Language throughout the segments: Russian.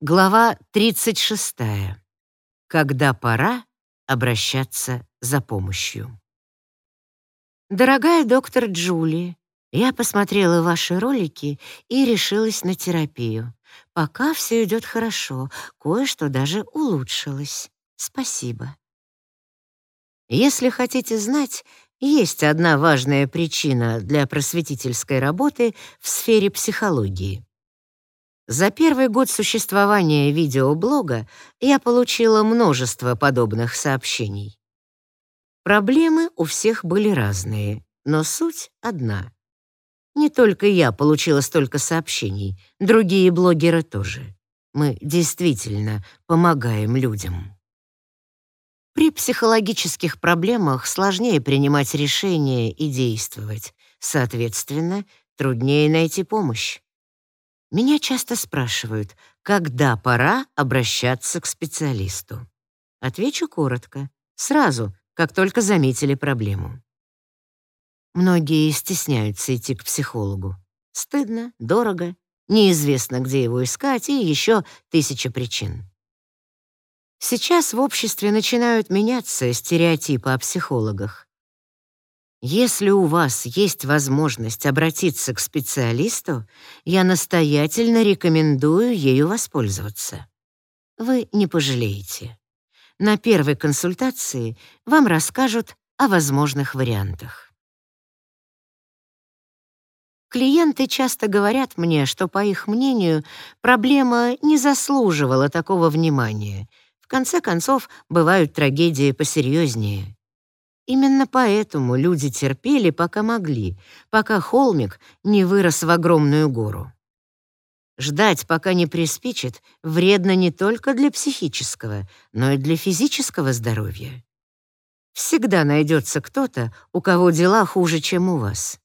Глава 36. Когда пора обращаться за помощью. Дорогая доктор Джули, я посмотрела ваши ролики и решилась на терапию. Пока все идет хорошо, кое-что даже улучшилось. Спасибо. Если хотите знать, есть одна важная причина для просветительской работы в сфере психологии. За первый год существования видеоблога я получила множество подобных сообщений. Проблемы у всех были разные, но суть одна. Не только я получила столько сообщений, другие блогеры тоже. Мы действительно помогаем людям. При психологических проблемах сложнее принимать решения и действовать. Соответственно, труднее найти помощь. Меня часто спрашивают, когда пора обращаться к специалисту. Отвечу коротко, сразу, как только заметили проблему. Многие стесняются идти к психологу. Стыдно, дорого, неизвестно, где его искать, и еще тысяча причин. Сейчас в обществе начинают меняться стереотипы о психологах. Если у вас есть возможность обратиться к специалисту, я настоятельно рекомендую ею воспользоваться. Вы не пожалеете. На первой консультации вам расскажут о возможных вариантах. Клиенты часто говорят мне, что, по их мнению, проблема не заслуживала такого внимания. В конце концов, бывают трагедии посерьезнее. Именно поэтому люди терпели, пока могли, пока холмик не вырос в огромную гору. Ждать, пока не приспичит, вредно не только для психического, но и для физического здоровья. Всегда найдется кто-то, у кого дела хуже, чем у вас.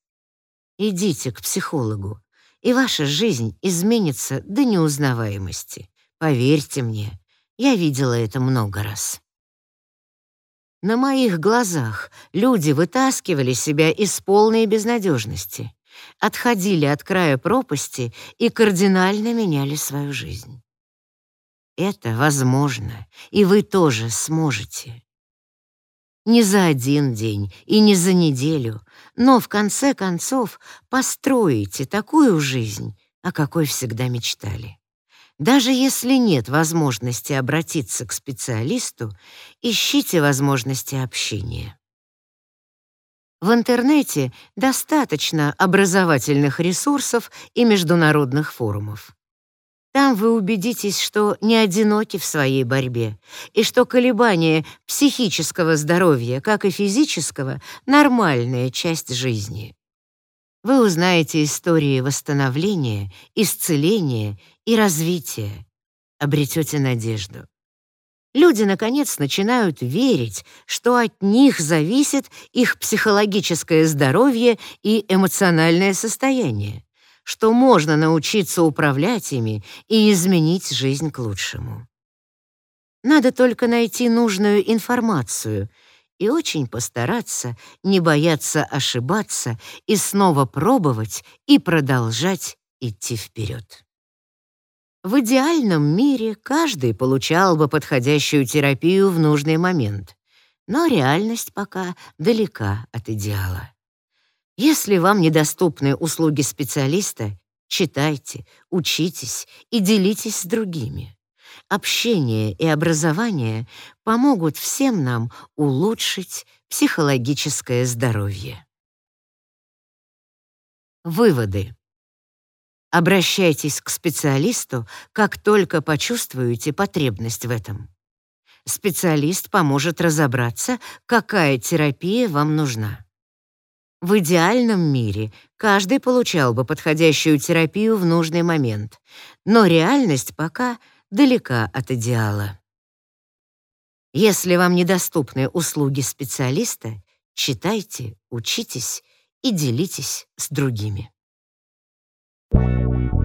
Идите к психологу, и ваша жизнь изменится до неузнаваемости. Поверьте мне, я видела это много раз. На моих глазах люди вытаскивали себя из полной безнадежности, отходили от края пропасти и кардинально меняли свою жизнь. Это возможно, и вы тоже сможете. Не за один день и не за неделю, но в конце концов построите такую жизнь, о какой всегда мечтали. Даже если нет возможности обратиться к специалисту, ищите возможности общения. В интернете достаточно образовательных ресурсов и международных форумов. Там вы убедитесь, что не одиноки в своей борьбе, и что колебания психического здоровья, как и физического, нормальная часть жизни. Вы узнаете истории восстановления, исцеления и развития, обретете надежду. Люди, наконец, начинают верить, что от них зависит их психологическое здоровье и эмоциональное состояние, что можно научиться управлять ими и изменить жизнь к лучшему. Надо только найти нужную информацию — и очень постараться не бояться ошибаться и снова пробовать и продолжать идти вперед. В идеальном мире каждый получал бы подходящую терапию в нужный момент, но реальность пока далека от идеала. Если вам недоступны услуги специалиста, читайте, учитесь и делитесь с другими общение и образование помогут всем нам улучшить психологическое здоровье. Выводы. Обращайтесь к специалисту, как только почувствуете потребность в этом. Специалист поможет разобраться, какая терапия вам нужна. В идеальном мире каждый получал бы подходящую терапию в нужный момент, но реальность пока — далека от идеала. Если вам недоступны услуги специалиста, читайте, учитесь и делитесь с другими. Thank you.